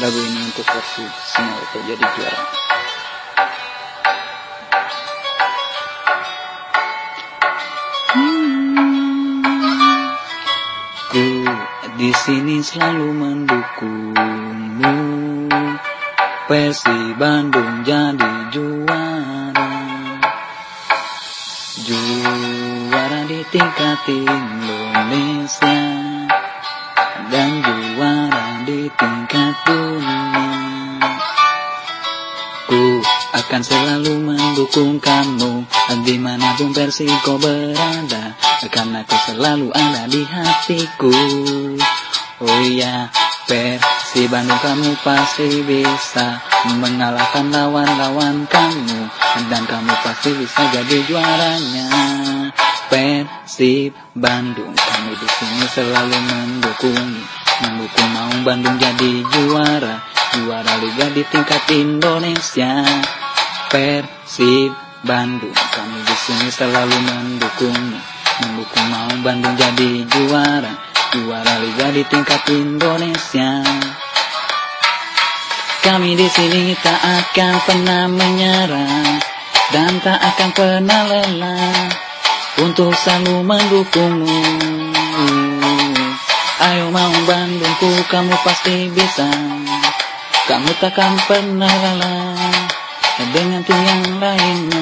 Lagu ini untuk versi semua jadi juara. Ku di sini selalu mendukungmu. Persi Bandung jadi juara. Juara di tingkat Indonesia akan selalu mendukung kamu di mana pun Persiko berada karena kau selalu ada di hatiku. Oh iya, Persi Bandung kamu pasti bisa mengalahkan lawan-lawan kamu dan kamu pasti bisa jadi juaranya. Persib Bandung, kamu di sini selalu mendukung, mendukung mau Bandung jadi juara, juara liga di tingkat Indonesia. Persib Bandung, kamu di sini selalu mendukung, mendukung mau Bandung jadi juara, juara liga di tingkat Indonesia. Kami di sini tak akan pernah menyerah dan tak akan pernah lelah untuk selalu mendukungmu. Ayo mau Bandungku, kamu pasti bisa. Kamu takkan pernah kalah dengan yang lain.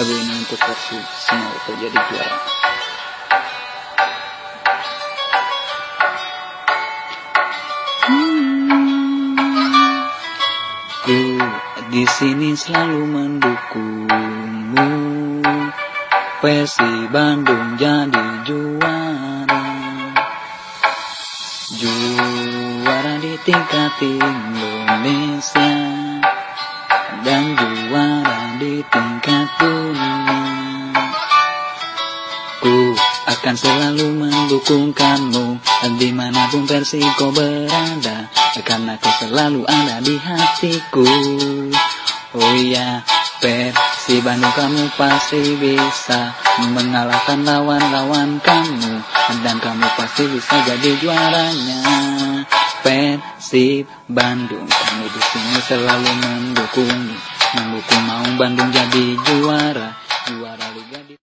Lagu ini untuk versi semua jadi juara. Ku di sini selalu mendukungmu. Persi Bandung jadi juara. Juara di tingkat Indonesia akan selalu mendukung kamu di mana pun Persiko berada karena kau selalu ada di hatiku. Oh iya, Persi Bandung kamu pasti bisa mengalahkan lawan-lawan kamu dan kamu pasti bisa jadi juaranya. Persib Bandung, kamu di sini selalu mendukung, mendukung mau Bandung jadi juara, juara liga di